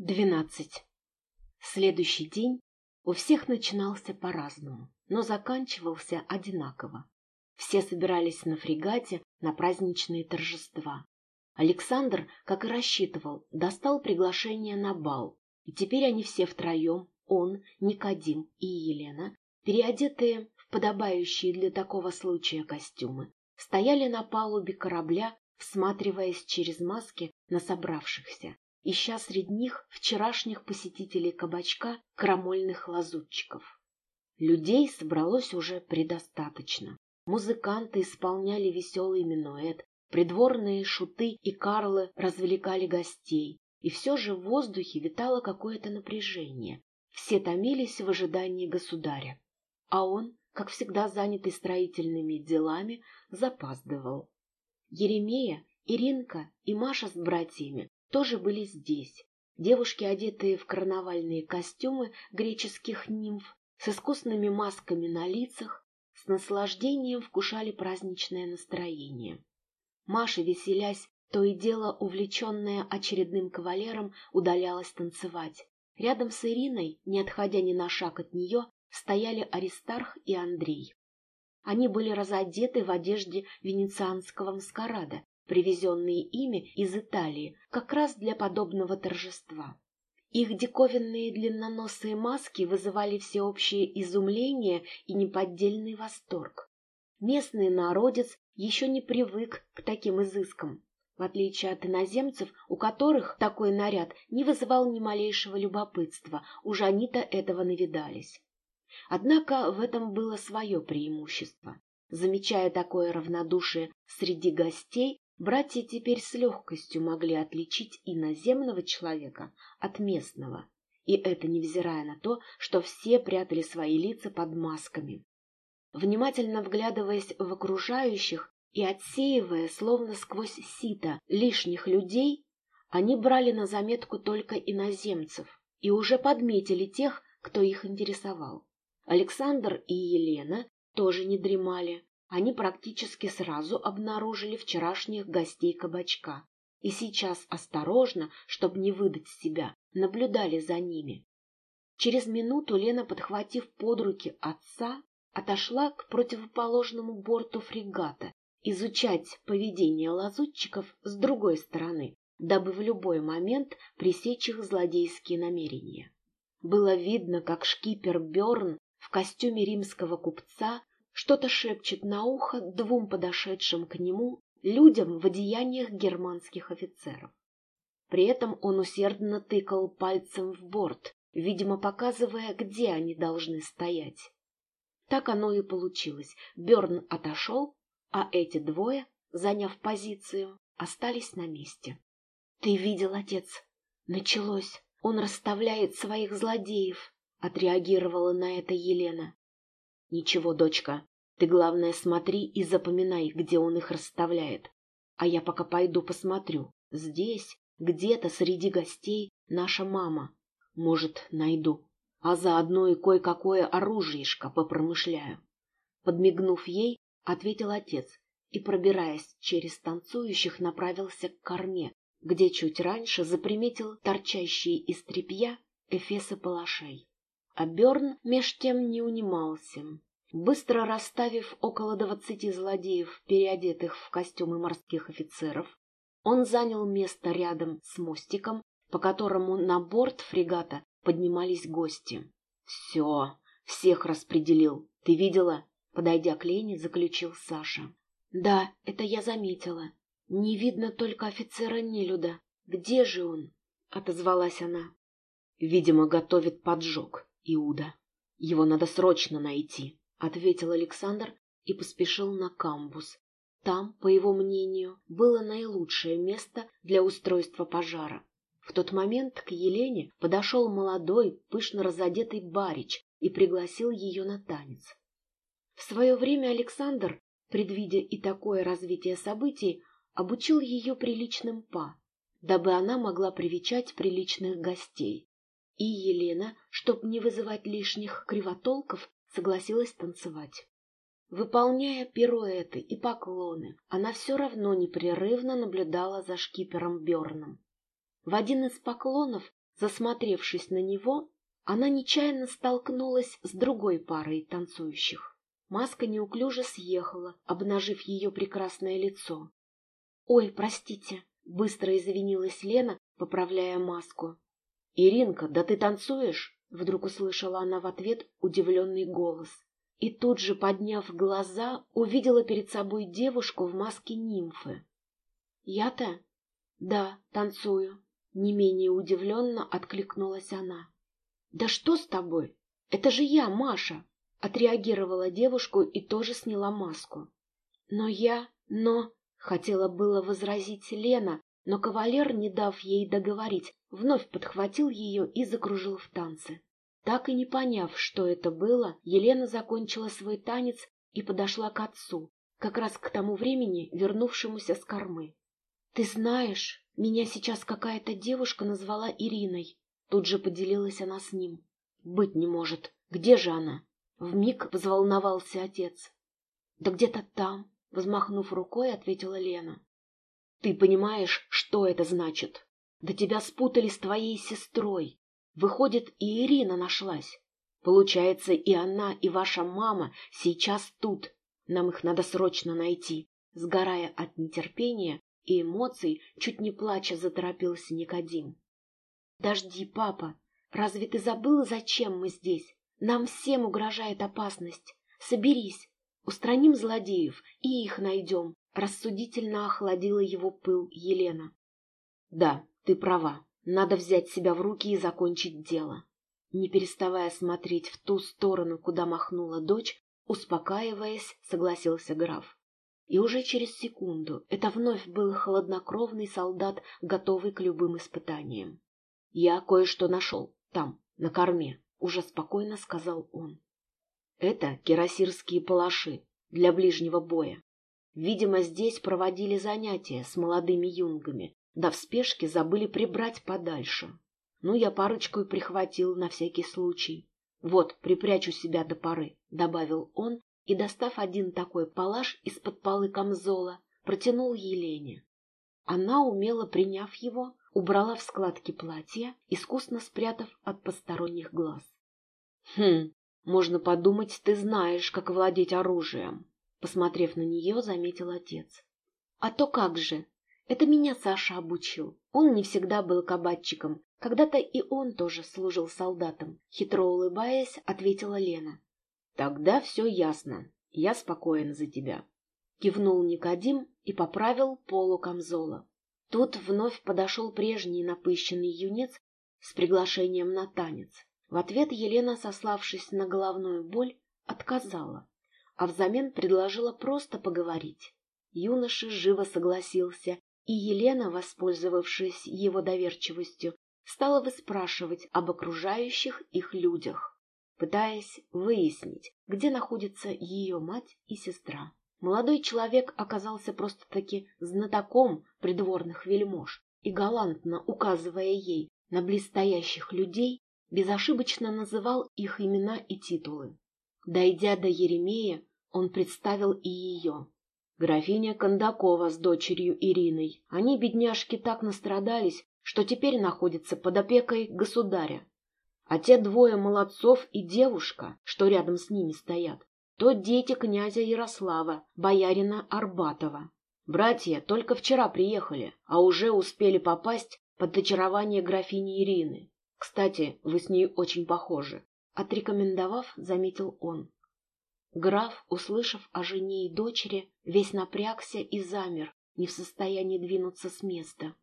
Двенадцать. Следующий день у всех начинался по-разному, но заканчивался одинаково. Все собирались на фрегате на праздничные торжества. Александр, как и рассчитывал, достал приглашение на бал, и теперь они все втроем, он, Никодим и Елена, переодетые в подобающие для такого случая костюмы, стояли на палубе корабля, всматриваясь через маски на собравшихся ища среди них вчерашних посетителей кабачка крамольных лазутчиков. Людей собралось уже предостаточно. Музыканты исполняли веселый минуэт, придворные шуты и карлы развлекали гостей, и все же в воздухе витало какое-то напряжение. Все томились в ожидании государя, а он, как всегда занятый строительными делами, запаздывал. Еремея, Иринка и Маша с братьями тоже были здесь. Девушки, одетые в карнавальные костюмы греческих нимф, с искусными масками на лицах, с наслаждением вкушали праздничное настроение. Маша, веселясь, то и дело увлеченная очередным кавалером, удалялась танцевать. Рядом с Ириной, не отходя ни на шаг от нее, стояли Аристарх и Андрей. Они были разодеты в одежде венецианского маскарада привезенные ими из Италии как раз для подобного торжества. Их диковинные длинноносые маски вызывали всеобщее изумление и неподдельный восторг. Местный народец еще не привык к таким изыскам, в отличие от иноземцев, у которых такой наряд не вызывал ни малейшего любопытства, уж они-то этого навидались. Однако в этом было свое преимущество. Замечая такое равнодушие среди гостей, Братья теперь с легкостью могли отличить иноземного человека от местного, и это невзирая на то, что все прятали свои лица под масками. Внимательно вглядываясь в окружающих и отсеивая, словно сквозь сито, лишних людей, они брали на заметку только иноземцев и уже подметили тех, кто их интересовал. Александр и Елена тоже не дремали, они практически сразу обнаружили вчерашних гостей кабачка и сейчас осторожно, чтобы не выдать себя, наблюдали за ними. Через минуту Лена, подхватив под руки отца, отошла к противоположному борту фрегата изучать поведение лазутчиков с другой стороны, дабы в любой момент пресечь их злодейские намерения. Было видно, как шкипер Берн в костюме римского купца что-то шепчет на ухо двум подошедшим к нему людям в одеяниях германских офицеров. При этом он усердно тыкал пальцем в борт, видимо, показывая, где они должны стоять. Так оно и получилось. Берн отошел, а эти двое, заняв позицию, остались на месте. — Ты видел, отец? Началось. Он расставляет своих злодеев, — отреагировала на это Елена. — Ничего, дочка, ты, главное, смотри и запоминай, где он их расставляет. А я пока пойду посмотрю. Здесь, где-то среди гостей, наша мама. Может, найду. А заодно и кое-какое оружиешко попромышляю. Подмигнув ей, ответил отец и, пробираясь через танцующих, направился к корме, где чуть раньше заприметил торчащие из тряпья эфесы палашей. А Берн меж тем не унимался. Быстро расставив около двадцати злодеев, переодетых в костюмы морских офицеров, он занял место рядом с мостиком, по которому на борт фрегата поднимались гости. — Все, всех распределил. Ты видела? Подойдя к Лене, заключил Саша. — Да, это я заметила. Не видно только офицера Нелюда. Где же он? — отозвалась она. — Видимо, готовит поджог, Иуда. Его надо срочно найти. — ответил Александр и поспешил на камбус. Там, по его мнению, было наилучшее место для устройства пожара. В тот момент к Елене подошел молодой, пышно разодетый барич и пригласил ее на танец. В свое время Александр, предвидя и такое развитие событий, обучил ее приличным па, дабы она могла привечать приличных гостей. И Елена, чтобы не вызывать лишних кривотолков, согласилась танцевать. Выполняя пируэты и поклоны, она все равно непрерывно наблюдала за шкипером Берном. В один из поклонов Засмотревшись на него, она нечаянно столкнулась с другой парой танцующих. Маска неуклюже съехала, обнажив ее прекрасное лицо. «Ой, простите!» — быстро извинилась Лена, поправляя маску. «Иринка, да ты танцуешь?» — вдруг услышала она в ответ удивленный голос. И тут же, подняв глаза, увидела перед собой девушку в маске нимфы. «Я-то?» «Да, танцую», — не менее удивленно откликнулась она. «Да что с тобой? Это же я, Маша!» Отреагировала девушку и тоже сняла маску. «Но я... но...» — хотела было возразить Лена, но кавалер, не дав ей договорить, вновь подхватил ее и закружил в танце. Так и не поняв, что это было, Елена закончила свой танец и подошла к отцу, как раз к тому времени вернувшемуся с кормы. «Ты знаешь, меня сейчас какая-то девушка назвала Ириной», тут же поделилась она с ним. «Быть не может. Где же она?» Вмиг взволновался отец. «Да где-то там», — взмахнув рукой, ответила Лена. «Ты понимаешь, что это значит? Да тебя спутали с твоей сестрой. Выходит, и Ирина нашлась. Получается, и она, и ваша мама сейчас тут. Нам их надо срочно найти». Сгорая от нетерпения и эмоций, чуть не плача заторопился Никодим. «Дожди, папа, разве ты забыла, зачем мы здесь? Нам всем угрожает опасность. Соберись, устраним злодеев и их найдем. Рассудительно охладила его пыл Елена. Да, ты права. Надо взять себя в руки и закончить дело. Не переставая смотреть в ту сторону, куда махнула дочь, успокаиваясь, согласился граф. И уже через секунду это вновь был хладнокровный солдат, готовый к любым испытаниям. Я кое-что нашел там, на корме, — уже спокойно сказал он. Это кирасирские палаши для ближнего боя. Видимо, здесь проводили занятия с молодыми юнгами, да в спешке забыли прибрать подальше. Ну, я парочку и прихватил на всякий случай. Вот, припрячу себя до поры, — добавил он, и, достав один такой палаш из-под полы камзола, протянул Елене. Она, умело приняв его, убрала в складки платья, искусно спрятав от посторонних глаз. «Хм, можно подумать, ты знаешь, как владеть оружием», посмотрев на нее, заметил отец. «А то как же! Это меня Саша обучил. Он не всегда был кабачиком. Когда-то и он тоже служил солдатом», хитро улыбаясь, ответила Лена. «Тогда все ясно. Я спокоен за тебя», кивнул Никодим и поправил полу камзола. Тут вновь подошел прежний напыщенный юнец с приглашением на танец. В ответ Елена, сославшись на головную боль, отказала, а взамен предложила просто поговорить. Юноша живо согласился, и Елена, воспользовавшись его доверчивостью, стала выспрашивать об окружающих их людях, пытаясь выяснить, где находится ее мать и сестра. Молодой человек оказался просто-таки знатоком придворных вельмож и, галантно указывая ей на близстоящих людей, безошибочно называл их имена и титулы. Дойдя до Еремея, он представил и ее. Графиня Кондакова с дочерью Ириной. Они, бедняжки, так настрадались, что теперь находятся под опекой государя. А те двое молодцов и девушка, что рядом с ними стоят, то дети князя Ярослава, боярина Арбатова. Братья только вчера приехали, а уже успели попасть под очарование графини Ирины. Кстати, вы с ней очень похожи. Отрекомендовав, заметил он. Граф, услышав о жене и дочери, весь напрягся и замер, не в состоянии двинуться с места.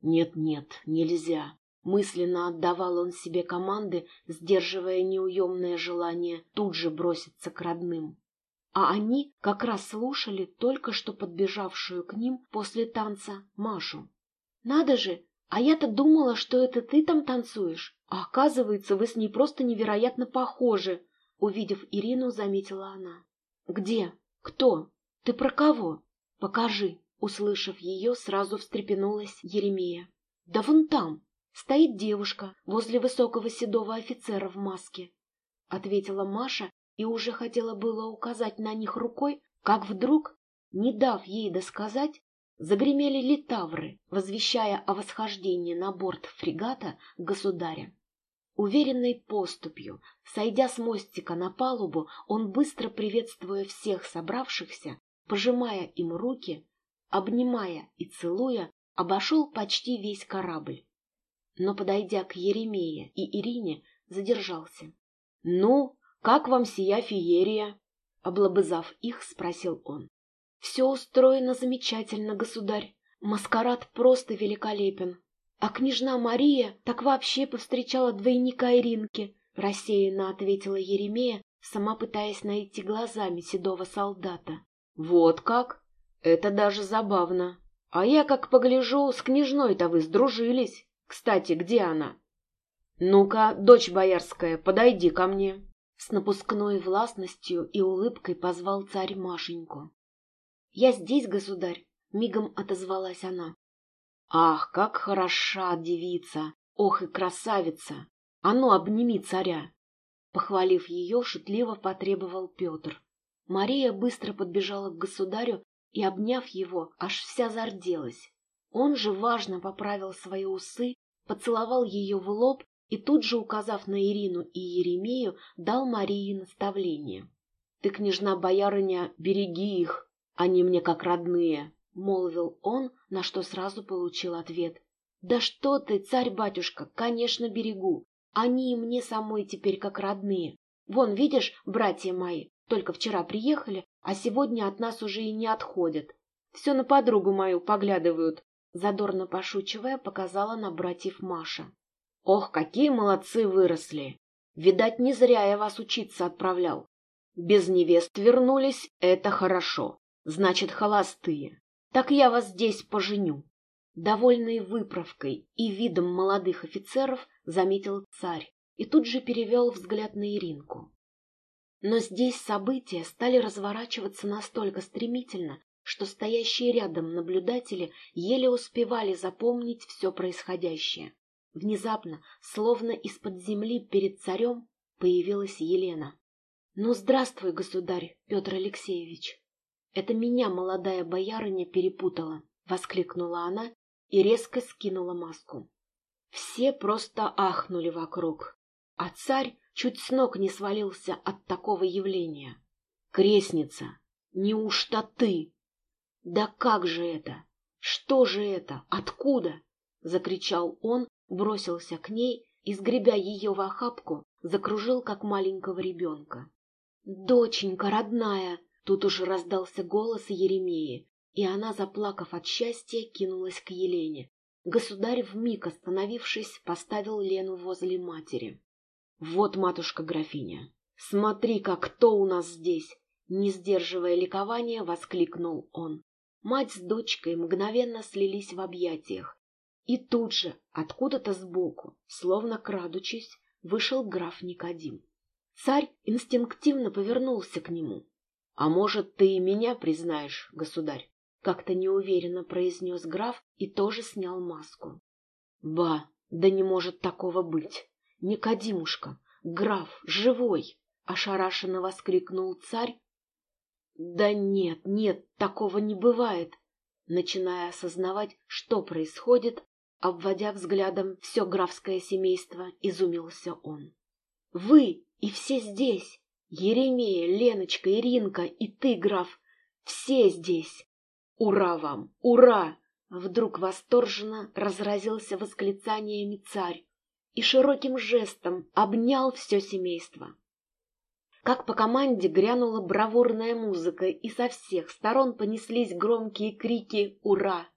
«Нет-нет, нельзя!» Мысленно отдавал он себе команды, сдерживая неуемное желание тут же броситься к родным. А они как раз слушали только что подбежавшую к ним после танца Машу. «Надо же! А я-то думала, что это ты там танцуешь. А оказывается, вы с ней просто невероятно похожи!» Увидев Ирину, заметила она. «Где? Кто? Ты про кого? Покажи!» Услышав ее, сразу встрепенулась Еремея. «Да вон там!» Стоит девушка возле высокого седого офицера в маске, — ответила Маша и уже хотела было указать на них рукой, как вдруг, не дав ей досказать, Загремели литавры, возвещая о восхождении на борт фрегата государя. Уверенной поступью, сойдя с мостика на палубу, он, быстро приветствуя всех собравшихся, пожимая им руки, обнимая и целуя, обошел почти весь корабль. Но, подойдя к Еремее и Ирине, задержался. — Ну, как вам сия феерия? — облобызав их, спросил он. — Все устроено замечательно, государь. Маскарад просто великолепен. А княжна Мария так вообще повстречала двойника Иринки, — рассеянно ответила Еремея, сама пытаясь найти глазами седого солдата. — Вот как? Это даже забавно. А я, как погляжу, с княжной-то вы сдружились. Кстати, где она? Ну-ка, дочь боярская, подойди ко мне. С напускной властностью и улыбкой позвал царь Машеньку. «Я здесь, государь!» — мигом отозвалась она. «Ах, как хороша девица! Ох и красавица! А ну, обними царя!» Похвалив ее, шутливо потребовал Петр. Мария быстро подбежала к государю и, обняв его, аж вся зарделась. Он же важно поправил свои усы, поцеловал ее в лоб и тут же, указав на Ирину и Еремею, дал Марии наставление. — Ты, княжна-боярыня, береги их, они мне как родные, — молвил он, на что сразу получил ответ. — Да что ты, царь-батюшка, конечно, берегу. Они и мне самой теперь как родные. Вон, видишь, братья мои, только вчера приехали, а сегодня от нас уже и не отходят. Все на подругу мою поглядывают, — задорно пошучивая показала на братьев Маша. Ох, какие молодцы выросли! Видать, не зря я вас учиться отправлял. Без невест вернулись, это хорошо. Значит, холостые. Так я вас здесь поженю. Довольный выправкой и видом молодых офицеров, заметил царь и тут же перевел взгляд на Иринку. Но здесь события стали разворачиваться настолько стремительно, что стоящие рядом наблюдатели еле успевали запомнить все происходящее. Внезапно, словно из-под земли перед царем, появилась Елена. — Ну, здравствуй, государь Петр Алексеевич! Это меня молодая боярыня перепутала, — воскликнула она и резко скинула маску. Все просто ахнули вокруг, а царь чуть с ног не свалился от такого явления. — Крестница, неужто ты? — Да как же это? Что же это? Откуда? — закричал он, бросился к ней и, сгребя ее в охапку, закружил, как маленького ребенка. «Доченька родная!» Тут уж раздался голос Еремеи, и она, заплакав от счастья, кинулась к Елене. Государь, вмиг остановившись, поставил Лену возле матери. «Вот, матушка-графиня, смотри-ка, кто у нас здесь!» Не сдерживая ликования, воскликнул он. Мать с дочкой мгновенно слились в объятиях, и тут же, откуда-то сбоку, словно крадучись, вышел граф Никодим. Царь инстинктивно повернулся к нему. — А может, ты и меня признаешь, государь? — как-то неуверенно произнес граф и тоже снял маску. — Ба, да не может такого быть! Никодимушка, граф, живой! — ошарашенно воскликнул царь. — Да нет, нет, такого не бывает! Начиная осознавать, что происходит, Обводя взглядом все графское семейство, изумился он. «Вы и все здесь! Еремея, Леночка, Иринка и ты, граф! Все здесь! Ура вам! Ура!» Вдруг восторженно разразился восклицаниями царь и широким жестом обнял все семейство. Как по команде грянула бравурная музыка, и со всех сторон понеслись громкие крики «Ура!».